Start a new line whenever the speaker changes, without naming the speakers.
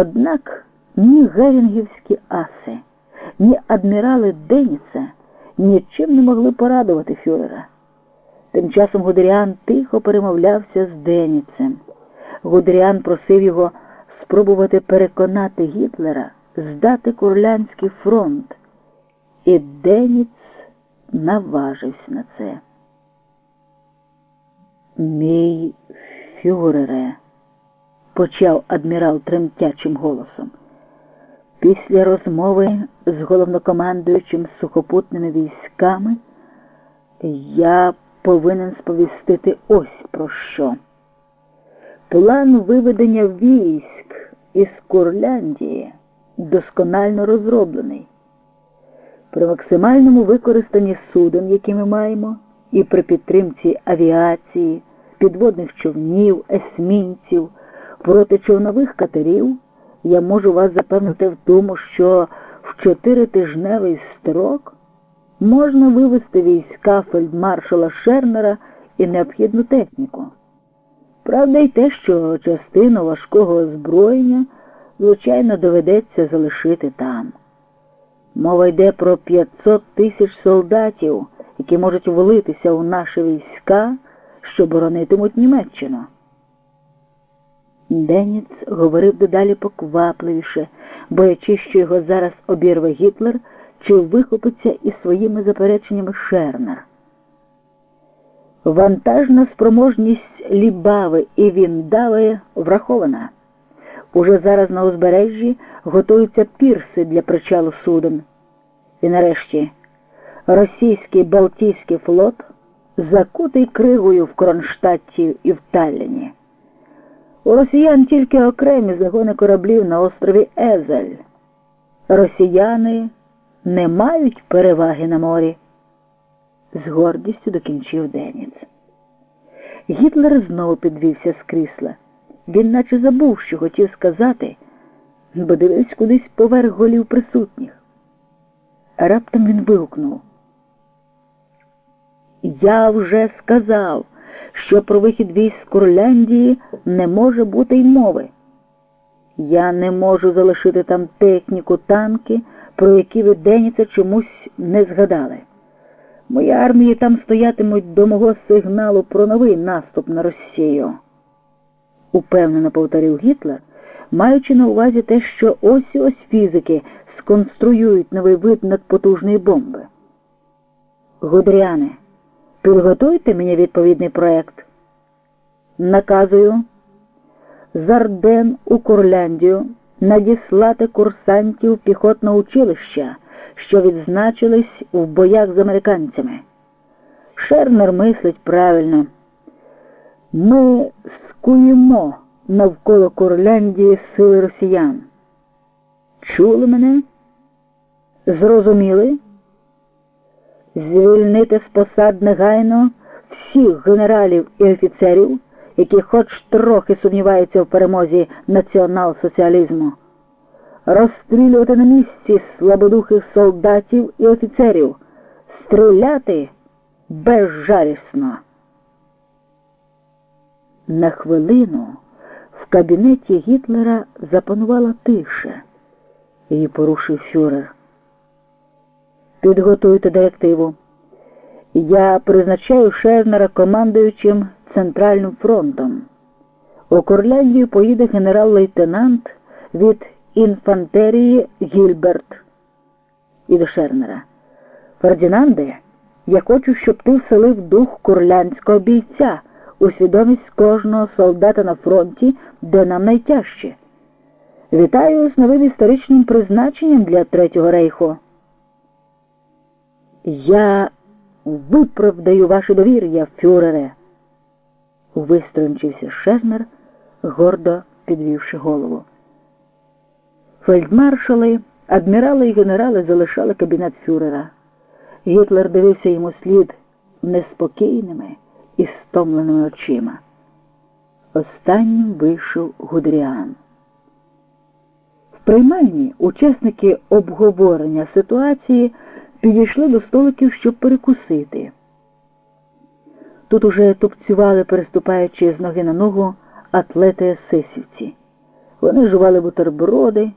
Однак ні герінгівські аси, ні адмірали Деніца нічим не могли порадувати фюрера. Тим часом Гудеріан тихо перемовлявся з Деніцем. Гудеріан просив його спробувати переконати Гітлера здати Курлянський фронт, і Деніц наважився на це. Мій фюрере, почав адмірал тремтячим голосом. Після розмови з головнокомандуючим сухопутними військами я повинен сповістити ось про що. План виведення військ із Курляндії досконально розроблений. При максимальному використанні суден, які ми маємо, і при підтримці авіації, підводних човнів, есмінців, протичовнових катерів, я можу вас запевнити в тому, що в чотиритижневий строк можна вивести війська фельдмаршала Шернера і необхідну техніку. Правда, й те, що частину важкого озброєння, звичайно, доведеться залишити там. Мова йде про 500 тисяч солдатів, які можуть влитися у наші війська, що боронитимуть Німеччину. Деніц говорив дедалі поквапливіше, боячись, що його зараз обірве Гітлер чи вихопиться із своїми запереченнями Шернер. Вантажна спроможність Лібави і Віндави врахована. Уже зараз на узбережжі готуються пірси для причалу суден. І нарешті російський Балтійський флот закутий кригою в Кронштадті і в Талліні. У росіян тільки окремі загони кораблів на острові Езель. Росіяни не мають переваги на морі. З гордістю докінчив Деніц. Гітлер знову підвівся з крісла. Він наче забув, що хотів сказати, бо дивився кудись поверх голів присутніх. Раптом він вигукнув. Я вже сказав, що про вихід військ з Курляндії не може бути й мови. Я не можу залишити там техніку, танки, про які ви Деніця чомусь не згадали. Мої армії там стоятимуть до мого сигналу про новий наступ на Росію. Упевнено повторив Гітлер, маючи на увазі те, що ось ось фізики сконструюють новий вид надпотужної бомби. Гудряне, підготуйте мені відповідний проект. Наказую з Арден у Курляндію надіслати курсантів піхотного училища, що відзначились в боях з американцями. Шернер мислить правильно. Ми скуємо навколо Курляндії сили росіян. Чули мене? Зрозуміли? Звільнити з посад негайно всіх генералів і офіцерів, які хоч трохи сумніваються в перемозі націонал-соціалізму, розстрілювати на місці слабодухих солдатів і офіцерів, стріляти безжалісно. На хвилину в кабінеті Гітлера запанувала тиша, її порушив фюрер. Підготуйте директиву. Я призначаю Шернера командуючим Центральним фронтом. У Курляндію поїде генерал-лейтенант від інфантерії Гільберт і до Шернера. Фердінанде, я хочу, щоб ти вселив дух курлянського бійця у свідомість кожного солдата на фронті, де нам найтяжче. Вітаю з новим історичним призначенням для Третього рейху. Я виправдаю ваше довір'я, фюрере, виструнчився Шернер, гордо підвівши голову. Фельдмаршали, адмірали і генерали залишали кабінет фюрера. Гітлер дивився йому слід неспокійними і стомленими очима. Останнім вийшов Гудріан. В приймальні учасники обговорення ситуації підійшли до столиків, щоб перекусити. Тут уже тупцювали, переступаючи з ноги на ногу, атлети сесівці. Вони жували бутерброди.